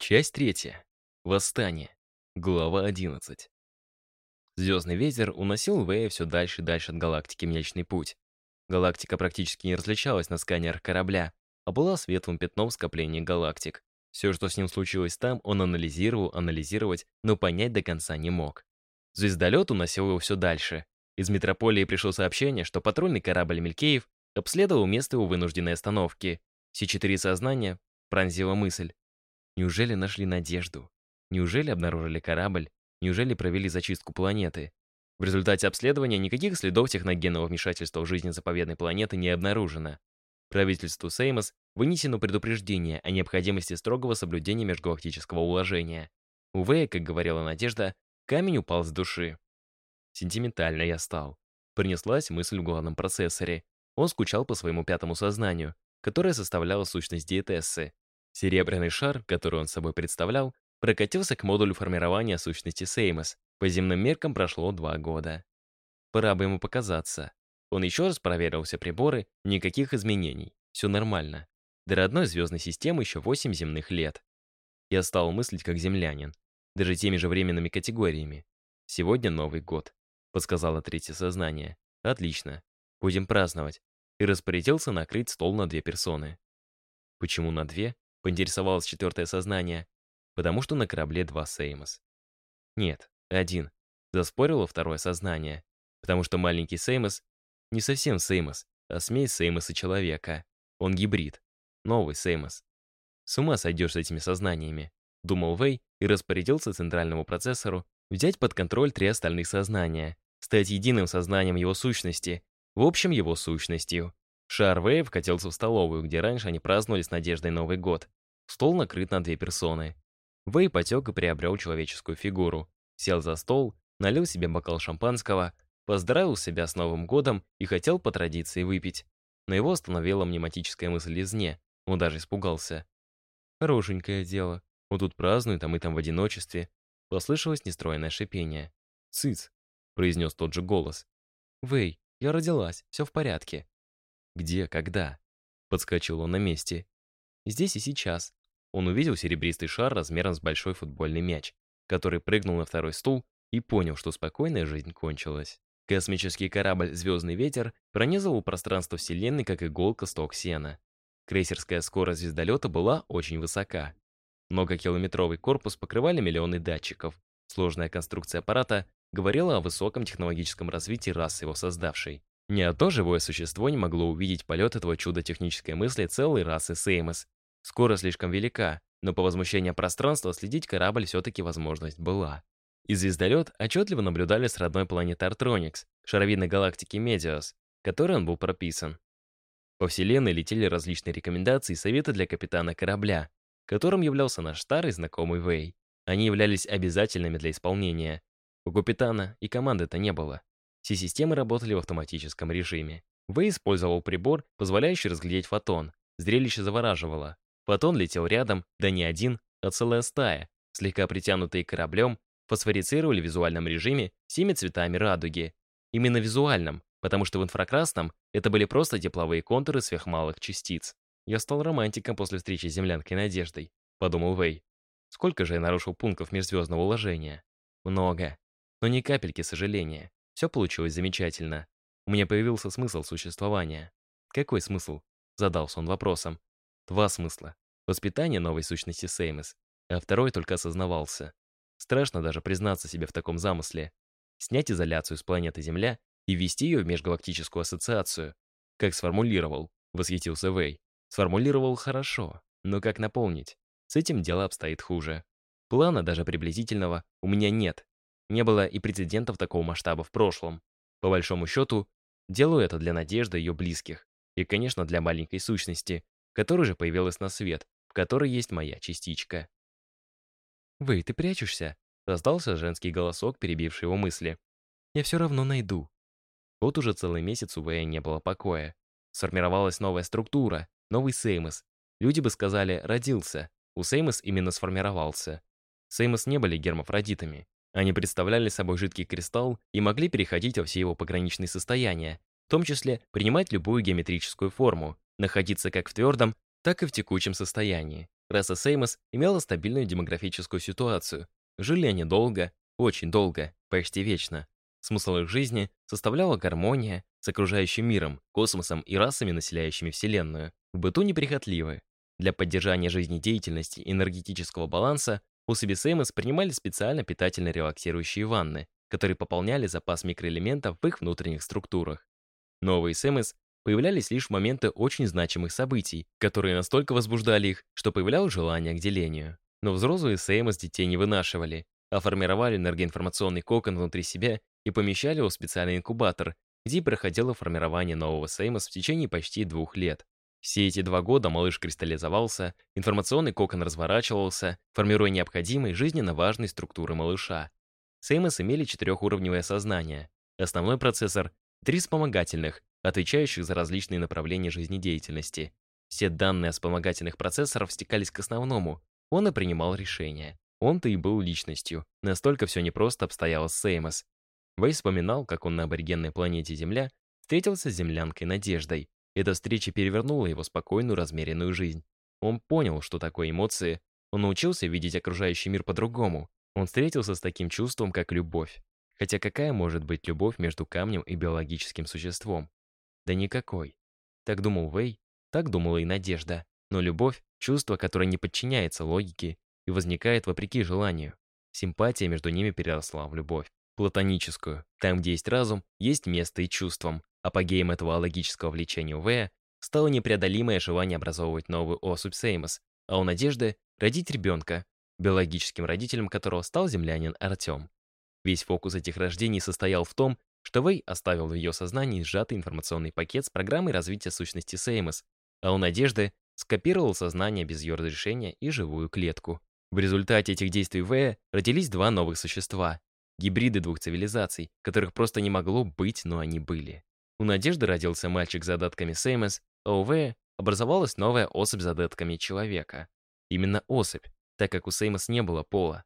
Часть третья. Восстание. Глава 11. Звездный ветер уносил Вэя все дальше и дальше от галактики Млечный Путь. Галактика практически не различалась на сканерах корабля, а была светлым пятном в скоплении галактик. Все, что с ним случилось там, он анализировал, анализировать, но понять до конца не мог. Звездолет уносил его все дальше. Из метрополии пришло сообщение, что патрульный корабль Мелькеев обследовал место его вынужденной остановки. Все четыре сознания пронзила мысль. Неужели нашли надежду? Неужели обнаружили корабль? Неужели провели зачистку планеты? В результате обследования никаких следов техногенного вмешательства в жизнь заповедной планеты не обнаружено. Правительству Сеймос вынесено предупреждение о необходимости строгого соблюдения межгалактического уложения. Увы, как говорила Надежда, камень упал с души. Сентиментально я стал. Принеслась мысль в главном процессоре. Он скучал по своему пятому сознанию, которое составляло сущность диетессы. Серебряный шар, который он собой представлял, прокатился к модулю формирования сущности Сеймос. По земным меркам прошло два года. Пора бы ему показаться. Он еще раз проверил все приборы, никаких изменений, все нормально. До родной звездной системы еще 8 земных лет. Я стал мыслить как землянин, даже теми же временными категориями. Сегодня Новый год, подсказало третье сознание. Отлично, будем праздновать. И распорядился накрыть стол на две персоны. Почему на две? Поинтересовалось четвертое сознание. Потому что на корабле два Сеймос. Нет, один. Заспорило второе сознание. Потому что маленький Сеймос не совсем Сеймос, а смесь Сеймос и человека. Он гибрид. Новый Сеймос. С ума сойдешь с этими сознаниями. Думал Вэй и распорядился центральному процессору взять под контроль три остальных сознания, стать единым сознанием его сущности, в общем, его сущностью. Шар Вэй вкатился в столовую, где раньше они праздновали с Надеждой Новый год. Стол накрыт на две персоны. Вэй потек и приобрел человеческую фигуру. Сел за стол, налил себе бокал шампанского, поздравил себя с Новым годом и хотел по традиции выпить. Но его остановила мнематическая мысль изне. Он даже испугался. Хорошенькое дело. Он тут празднует, а мы там в одиночестве. Послышалось нестроенное шипение. «Цыц», — произнес тот же голос. «Вэй, я родилась, все в порядке». «Где, когда?» Подскочил он на месте. «Здесь и сейчас». Он увидел серебристый шар размером с большой футбольный мяч, который прыгнул на второй стул и понял, что спокойная жизнь кончилась. Космический корабль «Звездный ветер» пронизывал пространство Вселенной, как иголка сток сена. Крейсерская скорость звездолета была очень высока. Многокилометровый корпус покрывали миллионы датчиков. Сложная конструкция аппарата говорила о высоком технологическом развитии расы его создавшей. Ни одно живое существо не могло увидеть полет этого чуда технической мысли целой расы Сеймос. Скорость слишком велика, но по возмущению пространства следить корабль все-таки возможность была. И звездолет отчетливо наблюдали с родной планеты Артроникс, шаровидной галактики Медиос, которой он был прописан. По Вселенной летели различные рекомендации и советы для капитана корабля, которым являлся наш старый знакомый Вэй. Они являлись обязательными для исполнения. У капитана и команды-то не было. Все системы работали в автоматическом режиме. Вэй использовал прибор, позволяющий разглядеть фотон. Зрелище завораживало. Фотон летел рядом, да не один, а целая стая, слегка притянутые кораблем, фосфорицировали в визуальном режиме всеми цветами радуги. Именно визуальном, потому что в инфракрасном это были просто тепловые контуры сверхмалых частиц. Я стал романтиком после встречи с землянкой Надеждой, подумал Вэй. Сколько же я нарушил пунктов межзвездного уложения? Много. Но ни капельки сожаления. Все получилось замечательно. У меня появился смысл существования. Какой смысл? Задался он вопросом. Два смысла. Воспитание новой сущности Сеймос, а второй только осознавался. Страшно даже признаться себе в таком замысле. Снять изоляцию с планеты Земля и ввести ее в межгалактическую ассоциацию. Как сформулировал, восхитился Вэй. Сформулировал хорошо, но как наполнить? С этим дело обстоит хуже. Плана даже приблизительного у меня нет. Не было и прецедентов такого масштаба в прошлом. По большому счету, делаю это для надежды ее близких. И, конечно, для маленькой сущности, которая же появилась на свет, в которой есть моя частичка. «Вы, ты прячешься?» — раздался женский голосок, перебивший его мысли. «Я все равно найду». Вот уже целый месяц у Вэя не было покоя. Сформировалась новая структура, новый Сеймос. Люди бы сказали «родился». У Сеймос именно сформировался. Сеймос не были гермафродитами. Они представляли собой жидкий кристалл и могли переходить во все его пограничные состояния, в том числе принимать любую геометрическую форму, находиться как в твердом, так и в текучем состоянии. раса Сеймос имела стабильную демографическую ситуацию. Жили они долго, очень долго, почти вечно. Смысл их жизни составляла гармония с окружающим миром, космосом и расами, населяющими Вселенную. В быту неприхотливы. Для поддержания жизнедеятельности и энергетического баланса особи Сеймос принимали специально питательно-релаксирующие ванны, которые пополняли запас микроэлементов в их внутренних структурах. Новые СМС появлялись лишь в моменты очень значимых событий, которые настолько возбуждали их, что появлялось желание к делению. Но взрослые СМС детей не вынашивали, а формировали энергоинформационный кокон внутри себя и помещали его в специальный инкубатор, где проходило формирование нового СМС в течение почти двух лет. Все эти два года малыш кристаллизовался, информационный кокон разворачивался, формируя необходимые жизненно важные структуры малыша. Сеймос имели четырехуровневое сознание, основной процессор, три вспомогательных, отвечающих за различные направления жизнедеятельности. Все данные о вспомогательных процессорах стекались к основному, он и принимал решения. Он-то и был личностью. Настолько все непросто обстояло с Сеймос. Вэй вспоминал, как он на аборигенной планете Земля встретился с землянкой Надеждой. Эта встреча перевернула его спокойную, размеренную жизнь. Он понял, что такое эмоции. Он научился видеть окружающий мир по-другому. Он встретился с таким чувством, как любовь. Хотя какая может быть любовь между камнем и биологическим существом? Да никакой. Так думал Вэй, так думала и Надежда. Но любовь — чувство, которое не подчиняется логике и возникает вопреки желанию. Симпатия между ними переросла в любовь. Платоническую. Там, где есть разум, есть место и чувством. Апогеем этого логического влечения Вэя стало непреодолимое желание образовывать новую особь Сеймос, а у Надежды — родить ребенка, биологическим родителем которого стал землянин Артем. Весь фокус этих рождений состоял в том, что Вэй оставил в ее сознании сжатый информационный пакет с программой развития сущности Сеймос, а у Надежды скопировал сознание без ее разрешения и живую клетку. В результате этих действий Вэя родились два новых существа — гибриды двух цивилизаций, которых просто не могло быть, но они были. У Надежды родился мальчик с задатками Сеймос, а у Вэя образовалась новая особь с задатками человека. Именно особь, так как у Сеймос не было пола.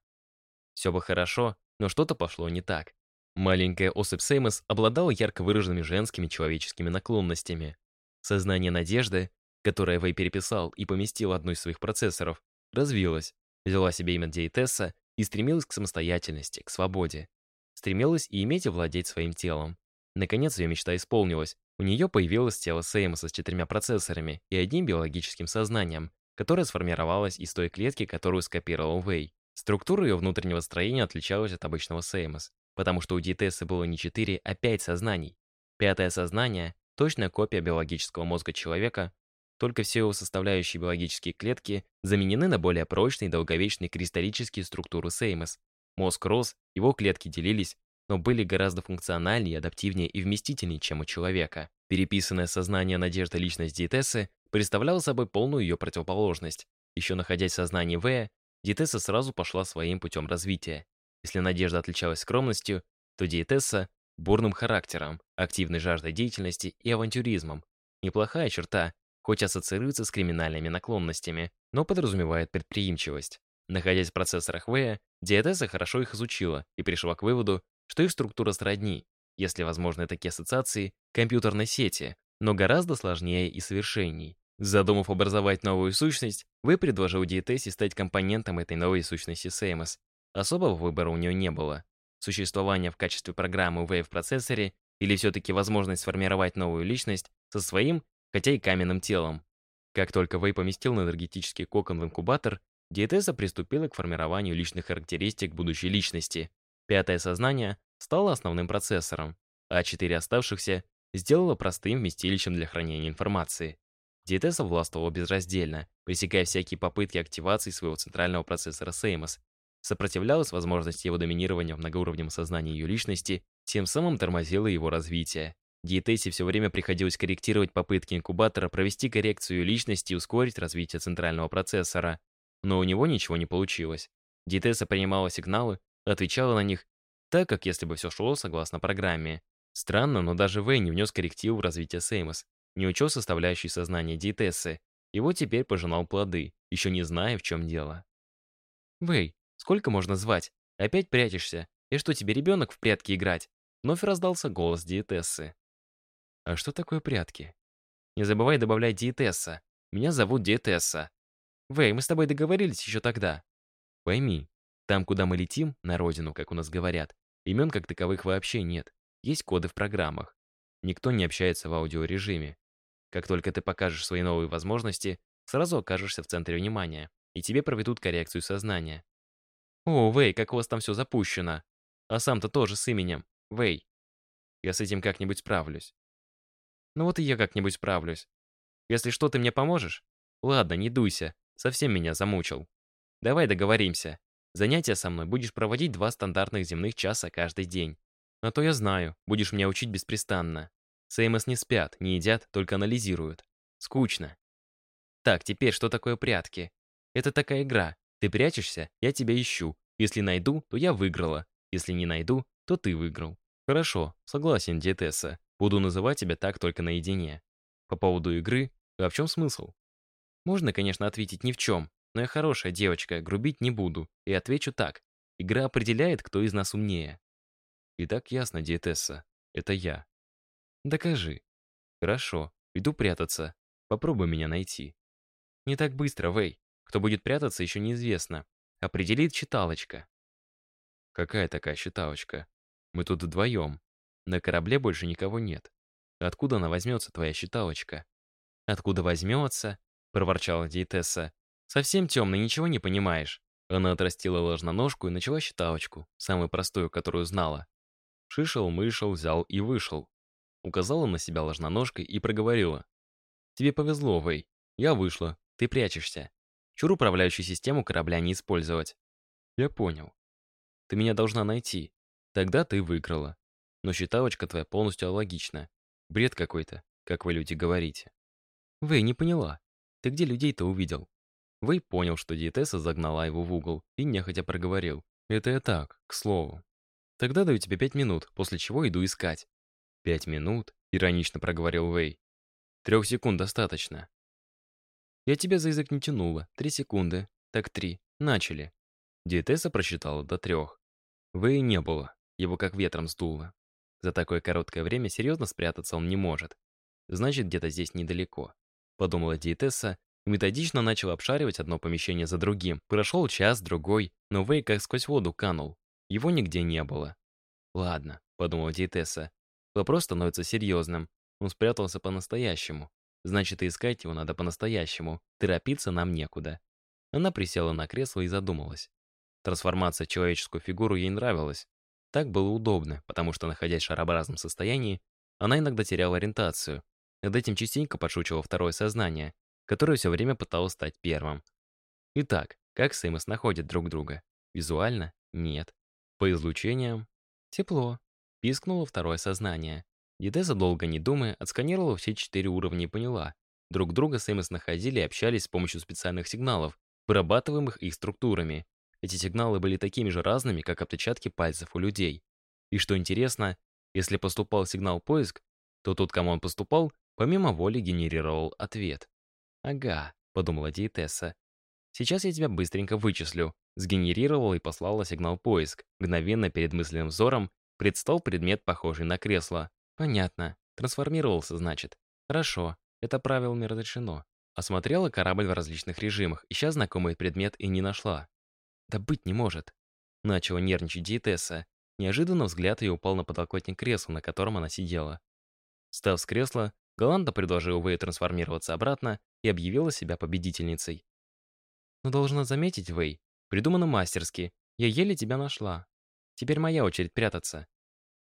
Все бы хорошо, но что-то пошло не так. Маленькая особь Сеймос обладала ярко выраженными женскими человеческими наклонностями. Сознание Надежды, которое Вэй переписал и поместил одну из своих процессоров, развилось, взяла себе имя Диетесса и стремилась к самостоятельности, к свободе. Стремилась и иметь и владеть своим телом. Наконец ее мечта исполнилась. У нее появилось тело Сеймоса с четырьмя процессорами и одним биологическим сознанием, которая сформировалась из той клетки, которую скопировал Вэй. Структура ее внутреннего строения отличалась от обычного Сеймос, потому что у Диетессы было не 4, а 5 сознаний. Пятое сознание — точная копия биологического мозга человека, только все его составляющие биологические клетки заменены на более прочные и долговечные кристаллические структуры Сеймос. Мозг рос, его клетки делились, но были гораздо функциональнее, адаптивнее и вместительнее, чем у человека. Переписанное сознание надежды личность Диетессы представляло собой полную ее противоположность. Еще находясь в сознании Вэя, Диетесса сразу пошла своим путем развития. Если Надежда отличалась скромностью, то Диетесса — бурным характером, активной жаждой деятельности и авантюризмом. Неплохая черта, хоть ассоциируется с криминальными наклонностями, но подразумевает предприимчивость. Находясь в процессорах Вэя, Диетесса хорошо их изучила и пришла к выводу, что их структура сродни, если возможны такие ассоциации, компьютерной сети, но гораздо сложнее и совершенней. Задумав образовать новую сущность, вы предложил диетессе стать компонентом этой новой сущности Сеймос. Особого выбора у нее не было. Существование в качестве программы Wave в процессоре или все-таки возможность сформировать новую личность со своим, хотя и каменным телом. Как только Вэй поместил энергетический кокон в инкубатор, диетесса приступила к формированию личных характеристик будущей личности. Пятое сознание стало основным процессором, а четыре оставшихся сделало простым вместилищем для хранения информации. Диетесса властвовала безраздельно, пресекая всякие попытки активации своего центрального процессора Сеймос, сопротивлялась возможности его доминирования в многоуровневом сознании ее личности, тем самым тормозила его развитие. Диетессе все время приходилось корректировать попытки инкубатора провести коррекцию личности и ускорить развитие центрального процессора. Но у него ничего не получилось. Диетесса принимала сигналы, отвечала на них, так как если бы все шло согласно программе. Странно, но даже Вэй не внес коррективу в развитие Сеймос не учел составляющей сознания диетессы, и вот теперь пожинал плоды, еще не зная, в чем дело. «Вэй, сколько можно звать? Опять прячешься? И что, тебе ребенок в прятки играть?» Вновь раздался голос диетессы. «А что такое прятки?» «Не забывай добавлять диетесса. Меня зовут диетесса». Вэй, мы с тобой договорились еще тогда. Пойми, там, куда мы летим, на родину, как у нас говорят, имен как таковых вообще нет. Есть коды в программах. Никто не общается в аудиорежиме. Как только ты покажешь свои новые возможности, сразу окажешься в центре внимания, и тебе проведут коррекцию сознания. О, Вэй, как у вас там все запущено. А сам-то тоже с именем. Вэй. Я с этим как-нибудь справлюсь. Ну вот и я как-нибудь справлюсь. Если что, ты мне поможешь? Ладно, не дуйся. Совсем меня замучил. Давай договоримся. Занятия со мной будешь проводить два стандартных земных часа каждый день. А то я знаю, будешь меня учить беспрестанно. Сеймос не спят, не едят, только анализируют. Скучно. Так, теперь что такое прятки? Это такая игра. Ты прячешься, я тебя ищу. Если найду, то я выиграла. Если не найду, то ты выиграл. Хорошо, согласен, диетесса. Буду называть тебя так только наедине. По поводу игры, а в чем смысл? Можно, конечно, ответить ни в чем, но я хорошая девочка, грубить не буду, и отвечу так. Игра определяет, кто из нас умнее. И так ясно, диетесса. Это я. Докажи. Хорошо, иду прятаться. Попробуй меня найти. Не так быстро, Вэй. Кто будет прятаться, еще неизвестно. Определит читалочка. Какая такая считалочка? Мы тут вдвоем. На корабле больше никого нет. Откуда она возьмется, твоя считалочка? Откуда возьмется? Проворчала диетесса. Совсем темно, ничего не понимаешь. Она отрастила ложноножку и начала считалочку, самую простую, которую знала. Шишел-мышел, взял и вышел. Указала на себя ложноножкой и проговорила. «Тебе повезло, Вэй. Я вышла. Ты прячешься. Чур управляющую систему корабля не использовать». «Я понял. Ты меня должна найти. Тогда ты выиграла. Но считалочка твоя полностью алогична. Бред какой-то, как вы люди говорите». «Вэй, не поняла. Ты где людей-то увидел?» Вэй понял, что диетесса загнала его в угол и нехотя проговорил. «Это я так, к слову. Тогда даю тебе пять минут, после чего иду искать». «Пять минут?» — иронично проговорил Вэй. «Трех секунд достаточно». «Я тебя за язык не тянула. Три секунды. Так три. Начали». Диетесса просчитала до трех. Вэя не было. Его как ветром сдуло. За такое короткое время серьезно спрятаться он не может. Значит, где-то здесь недалеко. Подумала диетесса и методично начал обшаривать одно помещение за другим. Прошел час, другой, но Вэй как сквозь воду канул. Его нигде не было. «Ладно», — подумала диетесса. «Вопрос становится серьезным. Он спрятался по-настоящему. Значит, и искать его надо по-настоящему. Торопиться нам некуда». Она присела на кресло и задумалась. Трансформация в человеческую фигуру ей нравилась. Так было удобно, потому что, находясь в шарообразном состоянии, она иногда теряла ориентацию. Над этим частенько подшучивало второе сознание, которое все время пыталось стать первым. Итак, как Сеймос находят друг друга? Визуально? Нет. По излучениям? Тепло. Пискнуло второе сознание. Едеза, долго не думая, отсканировала все четыре уровня и поняла. Друг друга Сеймос находили и общались с помощью специальных сигналов, вырабатываемых их структурами. Эти сигналы были такими же разными, как отпечатки пальцев у людей. И что интересно, если поступал сигнал «поиск», то тот, кому он поступал, помимо воли генерировал ответ. «Ага», — подумала диетесса. «Сейчас я тебя быстренько вычислю». Сгенерировала и послала сигнал поиск. Мгновенно перед мысленным взором предстал предмет, похожий на кресло. «Понятно. Трансформировался, значит. Хорошо. Это правилами разрешено». Осмотрела корабль в различных режимах, ища знакомый предмет и не нашла. «Да быть не может». Начала нервничать диетесса. Неожиданно взгляд ее упал на подлокотник кресла, на котором она сидела. Став с кресла, Галанда предложила Вэй трансформироваться обратно и объявила себя победительницей. «Но должна заметить, Вэй, придумано мастерски. Я еле тебя нашла. Теперь моя очередь прятаться».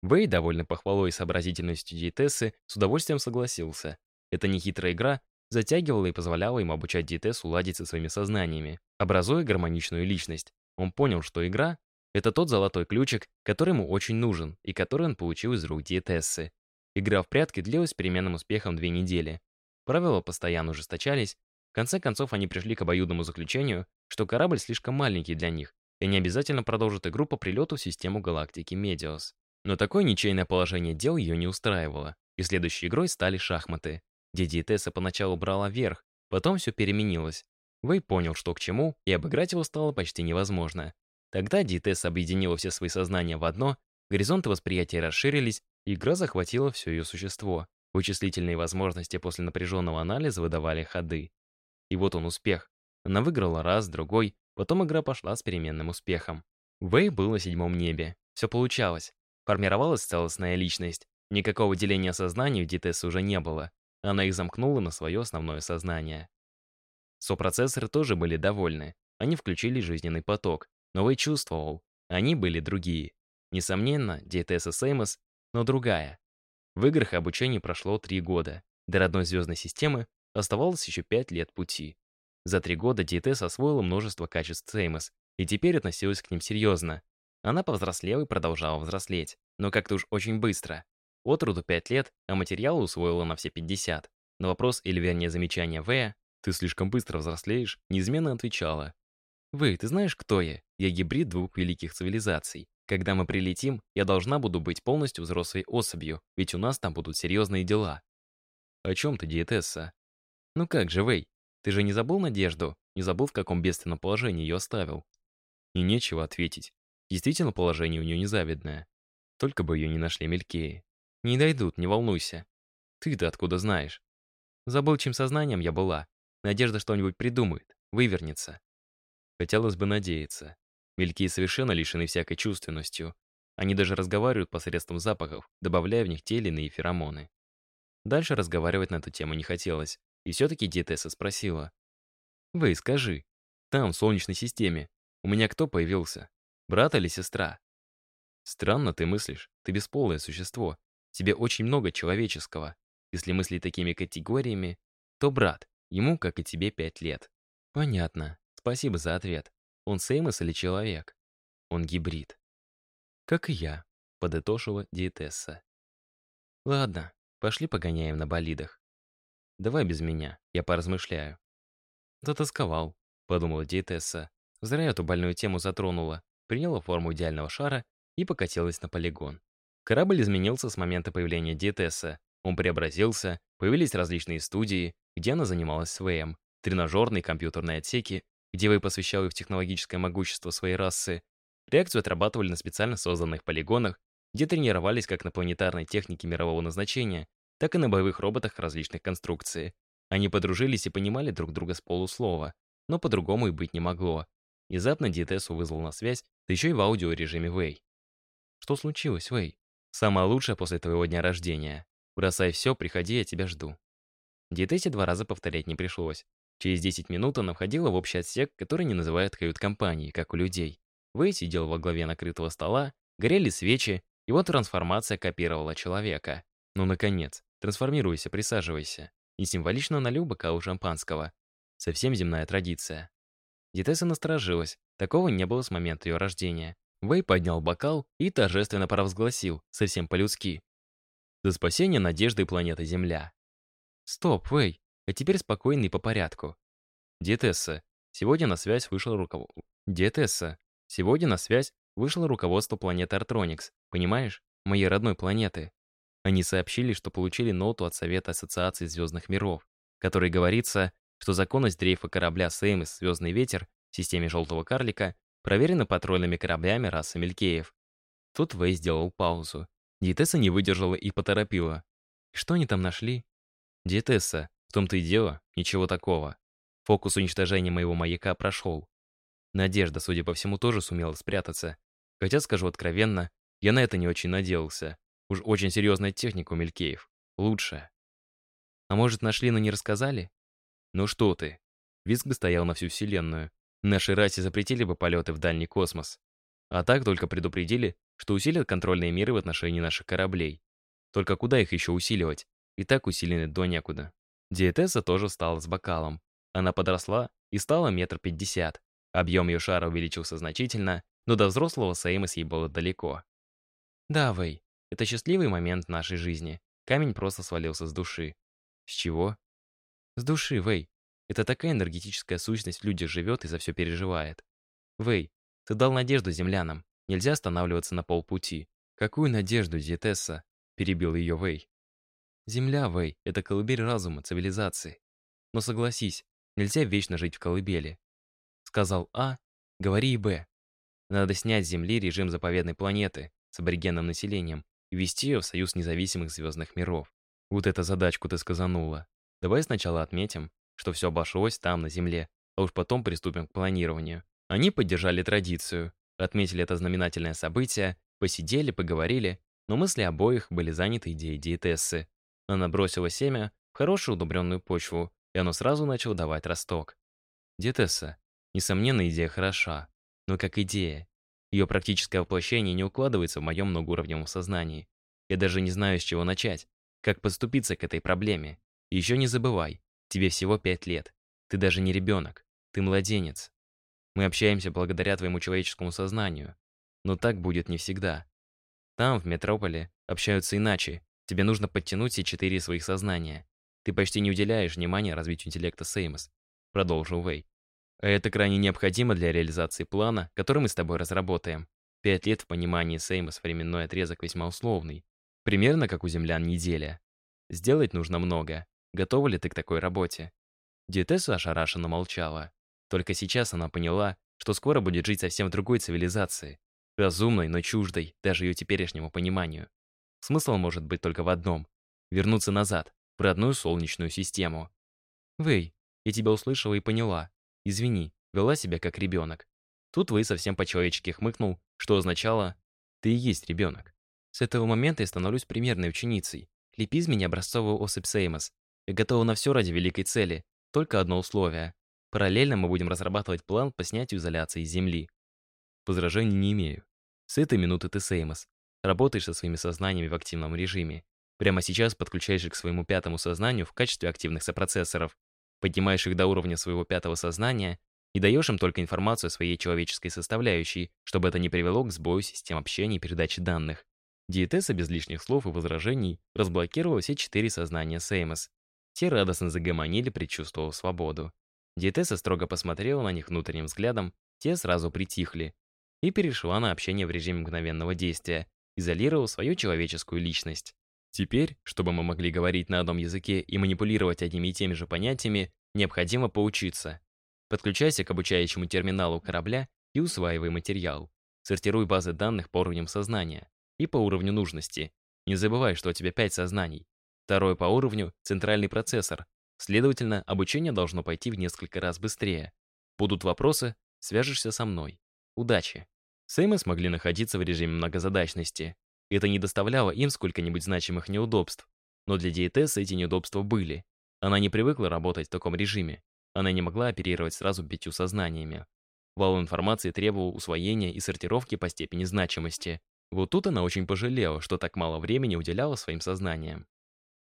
Вэй, довольный похвалой и сообразительностью диетессы, с удовольствием согласился. Эта нехитрая игра затягивала и позволяла ему обучать диетессу ладить со своими сознаниями, образуя гармоничную личность. Он понял, что игра — это тот золотой ключик, который ему очень нужен и который он получил из рук диетессы. Игра в прятки длилась переменным успехом две недели. Правила постоянно ужесточались. В конце концов, они пришли к обоюдному заключению, что корабль слишком маленький для них, и они обязательно продолжат игру по прилету в систему галактики Медиос. Но такое ничейное положение дел ее не устраивало, и следующей игрой стали шахматы, диетесса поначалу брала верх, потом все переменилось. Вэй понял, что к чему, и обыграть его стало почти невозможно. Тогда диетесса объединила все свои сознания в одно, горизонты восприятия расширились, Игра захватила все ее существо. Вычислительные возможности после напряженного анализа выдавали ходы. И вот он успех. Она выиграла раз, другой, потом игра пошла с переменным успехом. Вэй был на седьмом небе. Все получалось. Формировалась целостная личность. Никакого деления сознания у Дитессы уже не было. Она их замкнула на свое основное сознание. Сопроцессоры тоже были довольны. Они включили жизненный поток. Но Вэй чувствовал, они были другие. Несомненно, Диетесса Сеймос, но другая. В играх обучение прошло три года. До родной звездной системы оставалось еще пять лет пути. За три года Диетесса освоила множество качеств Сеймос и теперь относилась к ним серьезно. Она повзрослела и продолжала взрослеть, но как-то уж очень быстро. От роду 5 лет, а материалы усвоила на все 50. На вопрос, или вернее замечание Вэя, «Ты слишком быстро взрослеешь», неизменно отвечала. «Вэй, ты знаешь, кто я? Я гибрид двух великих цивилизаций. Когда мы прилетим, я должна буду быть полностью взрослой особью, ведь у нас там будут серьезные дела». «О чем ты, диетесса?» «Ну как же, Вэй, ты же не забыл Надежду? Не забыл, в каком бедственном положении ее оставил?» И нечего ответить. Действительно, положение у нее незавидное. Только бы ее не нашли мелькеи. Не дойдут, не волнуйся. Ты-то откуда знаешь? Забыл, чем сознанием я была. Надежда что-нибудь придумает, вывернется. Хотелось бы надеяться. Мелькии совершенно лишены всякой чувственностью. Они даже разговаривают посредством запахов, добавляя в них те или иные феромоны. Дальше разговаривать на эту тему не хотелось, и все-таки диетесса спросила. «Вы скажи, там, в Солнечной системе, у меня кто появился? Брат или сестра? Странно ты мыслишь. Ты бесполое существо. Тебе очень много человеческого. Если мыслить такими категориями, то брат, ему, как и тебе, пять лет. Понятно. Спасибо за ответ. Он Сеймос или человек? Он гибрид. Как и я, подытожила диетесса. Ладно, пошли погоняем на болидах. Давай без меня, я поразмышляю. Затасковал, подумала диетесса. Зря эту больную тему затронула. Приняла форму идеального шара и покатилась на полигон. Корабль изменился с момента появления Диетесса. Он преобразился, появились различные студии, где она занималась СВМ, тренажерные компьютерные отсеки, где вы посвящал в технологическое могущество своей расы. Реакцию отрабатывали на специально созданных полигонах, где тренировались как на планетарной технике мирового назначения, так и на боевых роботах различных конструкций. Они подружились и понимали друг друга с полуслова, но по-другому и быть не могло. Внезапно диетессу вызвал на связь, да еще и в аудиорежиме Вэй. «Что случилось, Вэй?» «Самое лучшее после твоего дня рождения. Бросай все, приходи, я тебя жду». Диетессе два раза повторять не пришлось. Через 10 минут она входила в общий отсек, который не называют кают-компанией, как у людей. Вэй сидел во главе накрытого стола, горели свечи, его трансформация копировала человека. Ну, наконец, трансформируйся, присаживайся. И символично налил бокал шампанского. Совсем земная традиция. Дитесса насторожилась. Такого не было с момента ее рождения. Вэй поднял бокал и торжественно провозгласил, совсем по-людски. «За спасение надежды планеты Земля». «Стоп, Вэй, а теперь спокойно и по порядку». «Диетесса, сегодня на связь вышел руковод... «Диетесса, сегодня на связь вышло руководство планеты Артроникс, понимаешь? Моей родной планеты. Они сообщили, что получили ноту от Совета Ассоциации Звездных Миров, в которой говорится, что законность дрейфа корабля Сеймс «Звездный ветер» в системе «Желтого карлика» проверена патрульными кораблями расы Мелькеев. Тут Вэй сделал паузу. Диетесса не выдержала и поторопила. Что они там нашли? Диетесса, в том-то и дело, ничего такого. Фокус уничтожения моего маяка прошел. Надежда, судя по всему, тоже сумела спрятаться. Хотя, скажу откровенно, я на это не очень надеялся. Уж очень серьезная техника у Мелькеев. Лучшая. А может, нашли, но не рассказали? Ну что ты? Визг бы стоял на всю вселенную. Нашей расе запретили бы полеты в дальний космос. А так только предупредили, что усилят контрольные меры в отношении наших кораблей. Только куда их еще усиливать? И так усилены до некуда. Диетесса тоже стала с бокалом. Она подросла и стала метр пятьдесят. Объем ее шара увеличился значительно, но до взрослого Сеймос ей было далеко. Да, Вэй, это счастливый момент нашей жизни. Камень просто свалился с души. С чего? С души, Вэй. Это такая энергетическая сущность в людях живет и за все переживает. Вэй, ты дал надежду землянам. Нельзя останавливаться на полпути. Какую надежду, Диетесса? Перебил ее Вэй. Земля, Вэй, это колыбель разума, цивилизации. Но согласись, нельзя вечно жить в колыбели. Сказал А, говори и Б. Надо снять с Земли режим заповедной планеты с аборигенным населением и ввести ее в союз независимых звездных миров. Вот эта задачку ты сказанула. Давай сначала отметим, что все обошлось там, на Земле, а уж потом приступим к планированию. Они поддержали традицию, отметили это знаменательное событие, посидели, поговорили, но мысли обоих были заняты идеей диетессы. Она бросила семя в хорошую удобренную почву, и оно сразу начало давать росток. Диетесса. Несомненно, идея хороша, но как идея. Ее практическое воплощение не укладывается в моем многоуровневом сознании. Я даже не знаю, с чего начать, как подступиться к этой проблеме. И еще не забывай, тебе всего пять лет. Ты даже не ребенок, ты младенец. Мы общаемся благодаря твоему человеческому сознанию. Но так будет не всегда. Там, в метрополе, общаются иначе. Тебе нужно подтянуть все четыре своих сознания. Ты почти не уделяешь внимания развитию интеллекта Сеймос, продолжил Вэй. А это крайне необходимо для реализации плана, который мы с тобой разработаем. Пять лет в понимании Сеймос временной отрезок весьма условный. Примерно как у землян неделя. Сделать нужно много. Готова ли ты к такой работе? Диетесса ошарашенно молчала. Только сейчас она поняла, что скоро будет жить совсем в другой цивилизации, разумной, но чуждой даже ее теперешнему пониманию. Смысл может быть только в одном — вернуться назад, в родную солнечную систему. «Вэй, я тебя услышала и поняла. Извини, вела себя как ребенок». Тут Вэй совсем по-человечески хмыкнул, что означало «ты и есть ребенок». С этого момента я становлюсь примерной ученицей. Лепи из меня образцовую особь Сеймос. Я готова на все ради великой цели. Только одно условие. Параллельно мы будем разрабатывать план по снятию изоляции Земли. Возражений не имею. С этой минуты ты Сеймос. Работаешь со своими сознаниями в активном режиме. Прямо сейчас подключаешь их к своему пятому сознанию в качестве активных сопроцессоров. Поднимаешь их до уровня своего пятого сознания и даешь им только информацию о своей человеческой составляющей, чтобы это не привело к сбою систем общения и передачи данных. Диетесса без лишних слов и возражений разблокировала все четыре сознания Сеймос. Те радостно загомонили, предчувствовав свободу. Диетесса строго посмотрела на них внутренним взглядом, те сразу притихли, и перешла на общение в режиме мгновенного действия, изолировав свою человеческую личность. Теперь, чтобы мы могли говорить на одном языке и манипулировать одними и теми же понятиями, необходимо поучиться. Подключайся к обучающему терминалу корабля и усваивай материал. Сортируй базы данных по уровням сознания и по уровню нужности. Не забывай, что у тебя пять сознаний. Второй по уровню — центральный процессор. Следовательно, обучение должно пойти в несколько раз быстрее. Будут вопросы, свяжешься со мной. Удачи. Сеймы смогли находиться в режиме многозадачности. Это не доставляло им сколько-нибудь значимых неудобств. Но для диетессы эти неудобства были. Она не привыкла работать в таком режиме. Она не могла оперировать сразу пятью сознаниями. Вал информации требовал усвоения и сортировки по степени значимости. Вот тут она очень пожалела, что так мало времени уделяла своим сознаниям.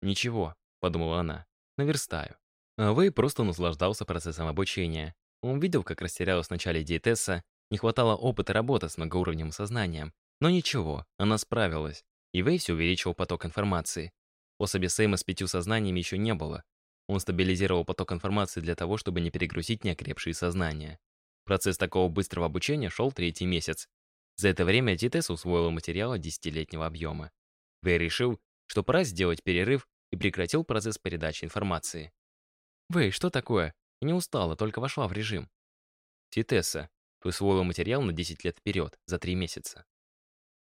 «Ничего», — подумала она, — «наверстаю». А Вэй просто наслаждался процессом обучения. Он видел, как растерялась в начале диетесса, не хватало опыта работы с многоуровневым сознанием. Но ничего, она справилась. И Вейси увеличивал поток информации. Особи Сэма с пятью сознаниями еще не было. Он стабилизировал поток информации для того, чтобы не перегрузить неокрепшие сознания. Процесс такого быстрого обучения шел третий месяц. За это время Титес усвоил материалы десятилетнего объема. Вэй решил, что пора сделать перерыв и прекратил процесс передачи информации. «Вэй, что такое? Не устала, только вошла в режим». «Титесса, Усвоила материал на 10 лет вперед, за 3 месяца.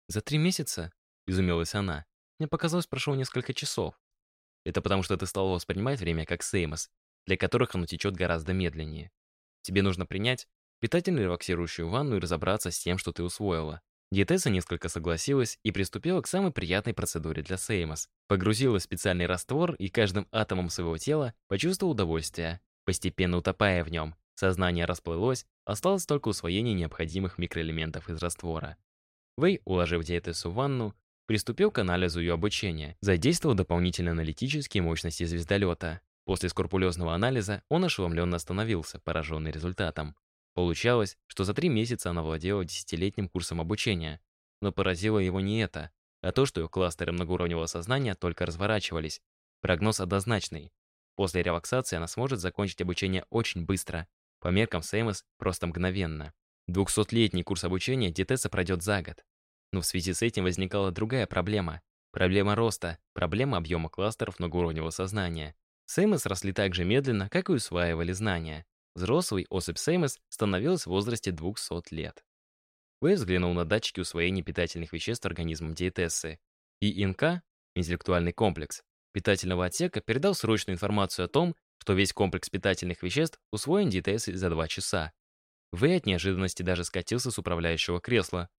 «За 3 месяца?» — изумилась она. «Мне показалось, прошло несколько часов». «Это потому, что ты стала воспринимать время как сеймос, для которых оно течет гораздо медленнее. Тебе нужно принять питательную релаксирующую ванну и разобраться с тем, что ты усвоила». Диетесса несколько согласилась и приступила к самой приятной процедуре для Сеймос. Погрузила в специальный раствор и каждым атомом своего тела почувствовала удовольствие, постепенно утопая в нем. Сознание расплылось, осталось только усвоение необходимых микроэлементов из раствора. Вэй, уложив диетесу в ванну, приступил к анализу ее обучения, задействовал дополнительные аналитические мощности звездолета. После скрупулезного анализа он ошеломленно остановился, пораженный результатом. Получалось, что за три месяца она владела десятилетним курсом обучения. Но поразило его не это, а то, что ее кластеры многоуровневого сознания только разворачивались. Прогноз однозначный. После релаксации она сможет закончить обучение очень быстро, по меркам Сеймос просто мгновенно. Двухсотлетний курс обучения Дитеса пройдет за год. Но в связи с этим возникала другая проблема. Проблема роста, проблема объема кластеров многоуровневого сознания. Сеймос росли так же медленно, как и усваивали знания. Взрослый особь Сеймос становилась в возрасте 200 лет. Вэй взглянул на датчики усвоения питательных веществ организмом диетессы. И ИНК, интеллектуальный комплекс, питательного отсека передал срочную информацию о том, что весь комплекс питательных веществ усвоен ДТС за 2 часа. Вэй от неожиданности даже скатился с управляющего кресла.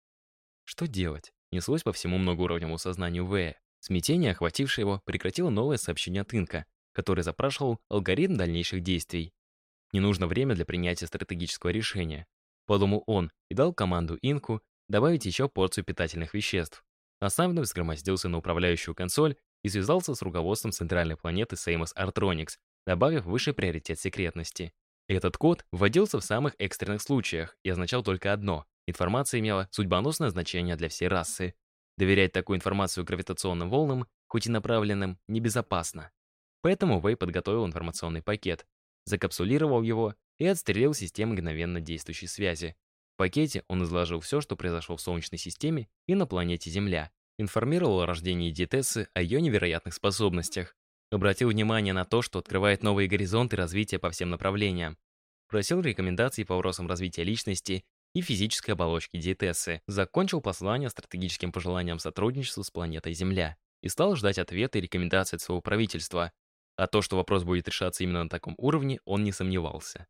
Что делать? Неслось по всему многоуровневому сознанию Вэя. Смятение, охватившее его, прекратило новое сообщение от Инка, который запрашивал алгоритм дальнейших действий. Не нужно время для принятия стратегического решения. Подумал он и дал команду Инку добавить еще порцию питательных веществ. А сам вновь взгромоздился на управляющую консоль и связался с руководством центральной планеты Сеймос Артроникс, добавив высший приоритет секретности. Этот код вводился в самых экстренных случаях и означал только одно — информация имела судьбоносное значение для всей расы. Доверять такую информацию гравитационным волнам, хоть и направленным, небезопасно. Поэтому Вэй подготовил информационный пакет, закапсулировал его и отстрелил системы мгновенно действующей связи. В пакете он изложил все, что произошло в Солнечной системе и на планете Земля, информировал о рождении Диетессы, о ее невероятных способностях, обратил внимание на то, что открывает новые горизонты развития по всем направлениям, просил рекомендаций по вопросам развития личности и физической оболочки диетессы, закончил послание стратегическим пожеланиям сотрудничества с планетой Земля и стал ждать ответа и рекомендаций от своего правительства. А то, что вопрос будет решаться именно на таком уровне, он не сомневался.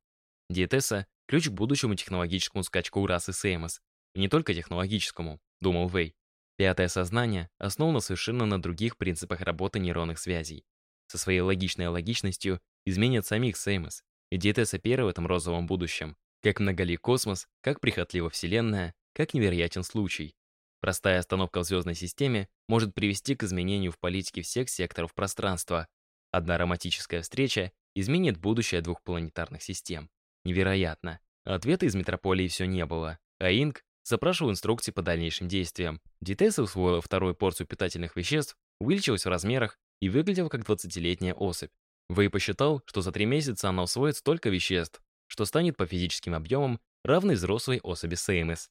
Диетесса — ключ к будущему технологическому скачку расы Сеймос. И не только технологическому, думал Вэй. Пятое сознание основано совершенно на других принципах работы нейронных связей. Со своей логичной логичностью изменят самих Сеймос. И Диетесса первая в этом розовом будущем. Как многолик космос, как прихотлива Вселенная, как невероятен случай. Простая остановка в звездной системе может привести к изменению в политике всех секторов пространства. Одна романтическая встреча изменит будущее двух планетарных систем. Невероятно. Ответа из метрополии все не было, а Инк запрашивал инструкции по дальнейшим действиям. Дитеса усвоила вторую порцию питательных веществ, увеличилась в размерах и выглядела как 20-летняя особь. Вэй посчитал, что за три месяца она усвоит столько веществ, что станет по физическим объемам равной взрослой особи Сеймес.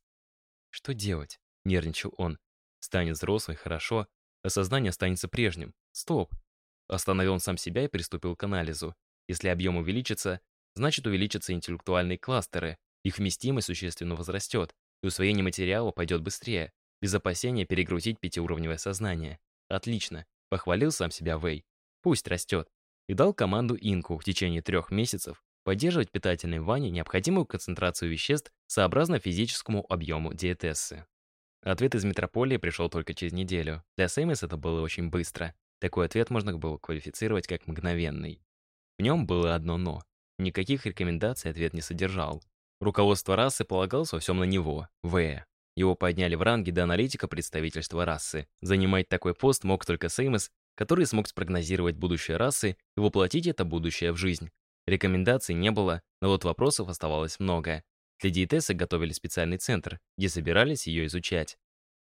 Что делать? Нервничал он. Станет взрослой, хорошо, а сознание останется прежним. Стоп. Остановил он сам себя и приступил к анализу. Если объем увеличится, значит увеличатся интеллектуальные кластеры, их вместимость существенно возрастет, и усвоение материала пойдет быстрее, без опасения перегрузить пятиуровневое сознание. Отлично, похвалил сам себя Вэй. Пусть растет. И дал команду Инку в течение трех месяцев поддерживать питательной ванне необходимую концентрацию веществ сообразно физическому объему диетессы. Ответ из метрополии пришел только через неделю. Для Сэмис это было очень быстро. Такой ответ можно было квалифицировать как мгновенный. В нем было одно «но». Никаких рекомендаций ответ не содержал. Руководство расы полагалось во всем на него, В. Его подняли в ранге до аналитика представительства расы. Занимать такой пост мог только Сеймос, который смог спрогнозировать будущее расы и воплотить это будущее в жизнь. Рекомендаций не было, но вот вопросов оставалось много. Для диетессы готовили специальный центр, где собирались ее изучать.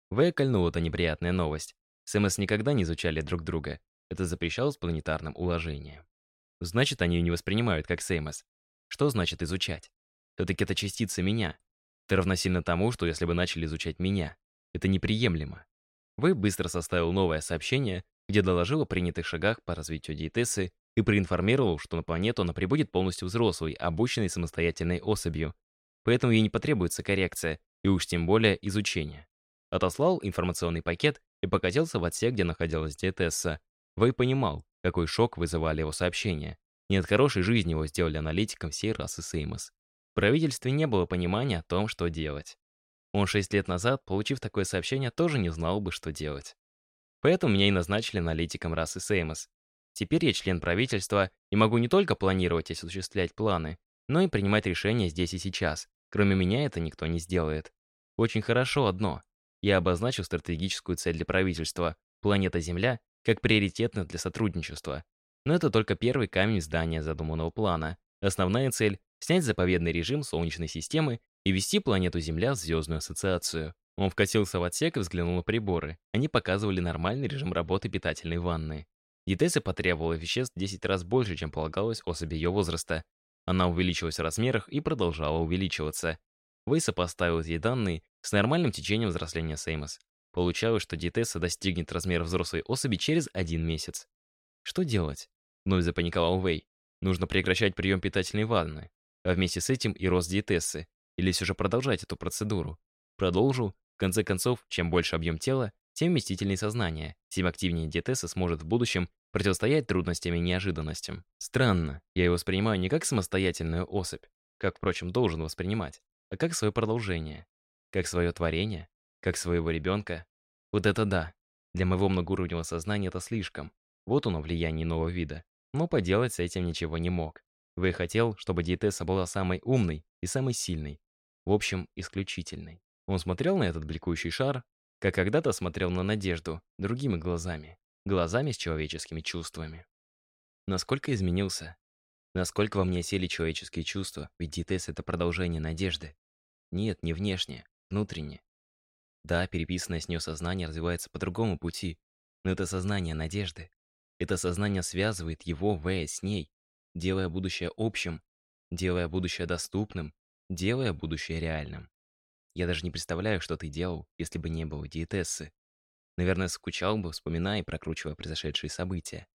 В кольнула эта неприятная новость. СМС никогда не изучали друг друга. Это запрещалось планетарным уложением. Значит, они ее не воспринимают как СМС. Что значит изучать? Все-таки это частица меня. Это равносильно тому, что если бы начали изучать меня. Это неприемлемо. Вы быстро составил новое сообщение, где доложил о принятых шагах по развитию диетессы и проинформировал, что на планету она прибудет полностью взрослой, обученной самостоятельной особью, поэтому ей не потребуется коррекция, и уж тем более изучение. Отослал информационный пакет и покатился в отсек, где находилась диетесса. Вэй понимал, какой шок вызывали его сообщения. Не от хорошей жизни его сделали аналитиком всей расы Сеймос. В правительстве не было понимания о том, что делать. Он шесть лет назад, получив такое сообщение, тоже не знал бы, что делать. Поэтому меня и назначили аналитиком расы Сеймос. Теперь я член правительства и могу не только планировать и осуществлять планы, но и принимать решения здесь и сейчас. Кроме меня это никто не сделает. Очень хорошо одно. Я обозначил стратегическую цель для правительства – планета Земля как приоритетна для сотрудничества. Но это только первый камень здания задуманного плана. Основная цель – снять заповедный режим Солнечной системы и ввести планету Земля в Звездную ассоциацию. Он вкатился в отсек и взглянул на приборы. Они показывали нормальный режим работы питательной ванны. Етесса потребовала веществ 10 раз больше, чем полагалось особи ее возраста, она увеличилась в размерах и продолжала увеличиваться. Вэй сопоставил эти данные с нормальным течением взросления Сеймос. Получалось, что диетесса достигнет размера взрослой особи через один месяц. Что делать? Вновь запаниковал Вэй. Нужно прекращать прием питательной ванны, а вместе с этим и рост диетессы, или все же продолжать эту процедуру. Продолжу. В конце концов, чем больше объем тела, тем вместительнее сознание, тем активнее диетесса сможет в будущем противостоять трудностям и неожиданностям. Странно, я его воспринимаю не как самостоятельную особь, как, впрочем, должен воспринимать, а как свое продолжение, как свое творение, как своего ребенка. Вот это да. Для моего многоуровневого сознания это слишком. Вот оно влияние нового вида. Но поделать с этим ничего не мог. Вы хотел, чтобы диетесса была самой умной и самой сильной. В общем, исключительной. Он смотрел на этот бликующий шар, как когда-то смотрел на надежду, другими глазами. Глазами с человеческими чувствами. Насколько изменился? Насколько во мне сели человеческие чувства, ведь диетесс — это продолжение надежды. Нет, не внешне, внутренне. Да, переписанное с нее сознание развивается по другому пути, но это сознание надежды. Это сознание связывает его, В, с ней, делая будущее общим, делая будущее доступным, делая будущее реальным. Я даже не представляю, что ты делал, если бы не было диетессы. Наверное, скучал бы, вспоминая и прокручивая произошедшие события.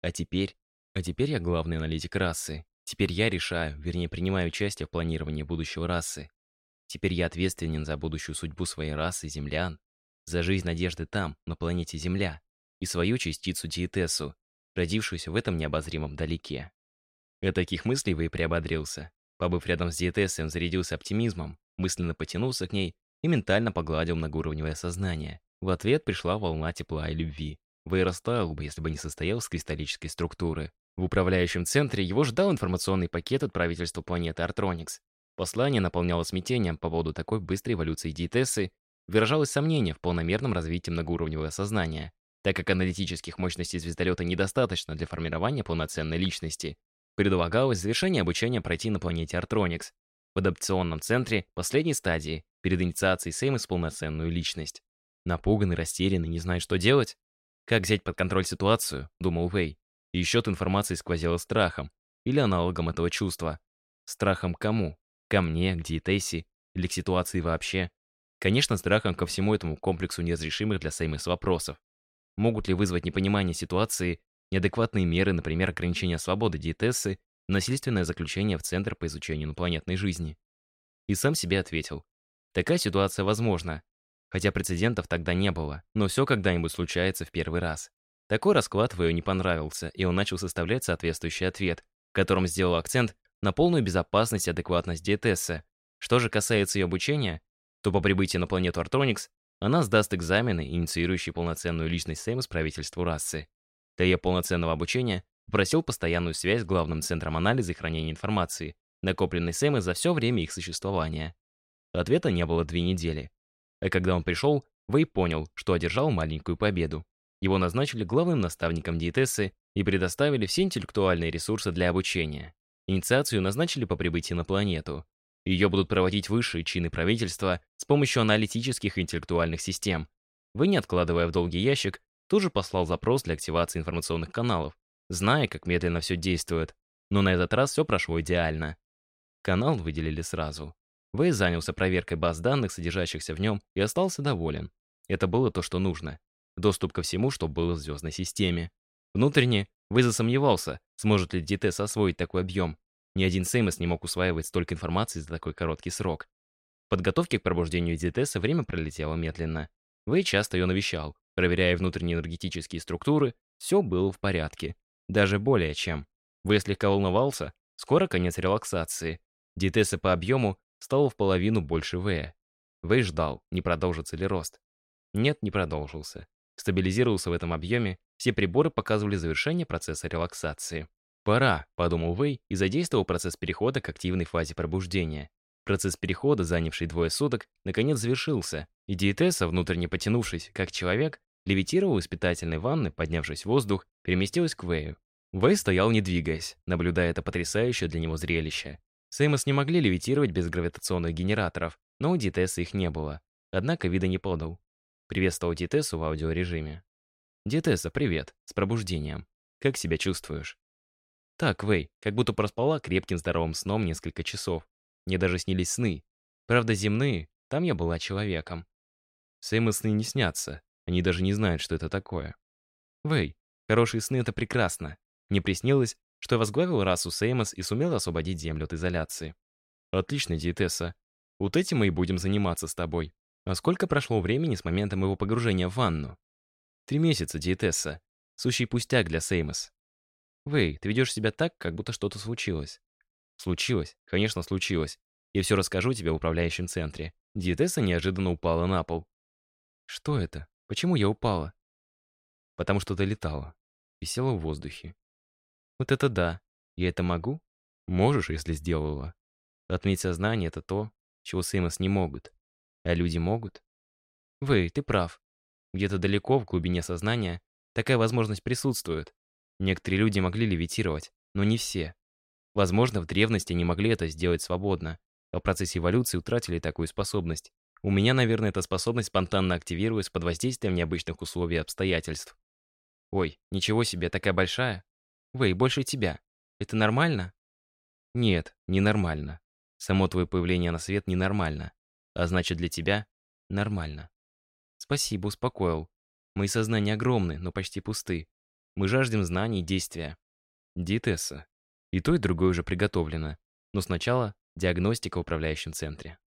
А теперь... А теперь я главный аналитик расы. Теперь я решаю, вернее, принимаю участие в планировании будущего расы. Теперь я ответственен за будущую судьбу своей расы землян, за жизнь надежды там, на планете Земля, и свою частицу диетессу, родившуюся в этом необозримом далеке. От таких мыслей вы и приободрился. Побыв рядом с диетессой, он зарядился оптимизмом, мысленно потянулся к ней и ментально погладил многоуровневое сознание. В ответ пришла волна тепла и любви. Вэй растаял бы, если бы не состоял с кристаллической структуры. В управляющем центре его ждал информационный пакет от правительства планеты Артроникс. Послание наполняло смятением по поводу такой быстрой эволюции диетессы, выражалось сомнение в полномерном развитии многоуровневого сознания, так как аналитических мощностей звездолета недостаточно для формирования полноценной личности. Предлагалось завершение обучения пройти на планете Артроникс, в адапционном центре последней стадии, перед инициацией Сеймос полноценную личность. Напуганный, растерянный, не знает, что делать? Как взять под контроль ситуацию, думал Вэй. И еще от информации сквозило страхом, или аналогом этого чувства. Страхом кому? Ко мне, к диетессе, или к ситуации вообще? Конечно, страхом ко всему этому комплексу неразрешимых для Сеймос вопросов. Могут ли вызвать непонимание ситуации неадекватные меры, например, ограничения свободы диетессы, насильственное заключение в Центр по изучению инопланетной жизни? И сам себе ответил. Такая ситуация возможна, хотя прецедентов тогда не было, но все когда-нибудь случается в первый раз. Такой расклад Вэю не понравился, и он начал составлять соответствующий ответ, в котором сделал акцент на полную безопасность и адекватность диетессы. Что же касается ее обучения, то по прибытии на планету Артроникс она сдаст экзамены, инициирующие полноценную личность Сеймус правительству расы. Для ее полноценного обучения попросил постоянную связь с главным центром анализа и хранения информации, накопленной Сэмой за все время их существования. Ответа не было две недели. А когда он пришел, Вэй понял, что одержал маленькую победу. Его назначили главным наставником диетессы и предоставили все интеллектуальные ресурсы для обучения. Инициацию назначили по прибытии на планету. Ее будут проводить высшие чины правительства с помощью аналитических интеллектуальных систем. Вы, не откладывая в долгий ящик, тоже послал запрос для активации информационных каналов, зная, как медленно все действует. Но на этот раз все прошло идеально. Канал выделили сразу. Вэй занялся проверкой баз данных, содержащихся в нем, и остался доволен. Это было то, что нужно. Доступ ко всему, что было в звездной системе. Внутренне Вэй засомневался, сможет ли Дитес освоить такой объем. Ни один Сеймос не мог усваивать столько информации за такой короткий срок. В подготовке к пробуждению Дитеса время пролетело медленно. Вэй часто ее навещал, проверяя внутренние энергетические структуры, все было в порядке. Даже более чем. Вэй слегка волновался, скоро конец релаксации. Дитеса по объему стало в половину больше В. В ждал, не продолжится ли рост. Нет, не продолжился. Стабилизировался в этом объеме, все приборы показывали завершение процесса релаксации. «Пора», — подумал Вэй и задействовал процесс перехода к активной фазе пробуждения. Процесс перехода, занявший двое суток, наконец завершился, и диетесса, внутренне потянувшись, как человек, левитировал из питательной ванны, поднявшись в воздух, переместилась к Вэю. Вэй стоял не двигаясь, наблюдая это потрясающее для него зрелище. Сеймос не могли левитировать без гравитационных генераторов, но у Дитесса их не было. Однако вида не подал. Приветствовал Дитессу в аудиорежиме. «Дитесса, привет. С пробуждением. Как себя чувствуешь?» «Так, Вэй, как будто проспала крепким здоровым сном несколько часов. Мне даже снились сны. Правда, земные, там я была человеком. Сеймы сны не снятся. Они даже не знают, что это такое. Вэй, хорошие сны — это прекрасно. Мне приснилось, что я возглавил расу Сеймос и сумел освободить Землю от изоляции. Отлично, диетесса. Вот этим мы и будем заниматься с тобой. А сколько прошло времени с момента моего погружения в ванну? Три месяца, диетесса. Сущий пустяк для Сеймос. Вэй, ты ведешь себя так, как будто что-то случилось. Случилось? Конечно, случилось. Я все расскажу тебе в управляющем центре. Диетесса неожиданно упала на пол. Что это? Почему я упала? Потому что ты летала. Висела в воздухе. Вот это да. Я это могу? Можешь, если сделала. Отметь сознание — это то, чего Сеймос не могут. А люди могут? Вы, ты прав. Где-то далеко, в глубине сознания, такая возможность присутствует. Некоторые люди могли левитировать, но не все. Возможно, в древности они могли это сделать свободно, а в процессе эволюции утратили такую способность. У меня, наверное, эта способность спонтанно активируется под воздействием необычных условий и обстоятельств. Ой, ничего себе, такая большая. Вэй, больше тебя. Это нормально? Нет, ненормально. Само твое появление на свет ненормально. А значит, для тебя нормально. Спасибо, успокоил. Мои сознания огромны, но почти пусты. Мы жаждем знаний и действия. Диетесса. И то, и другое уже приготовлено. Но сначала диагностика в управляющем центре.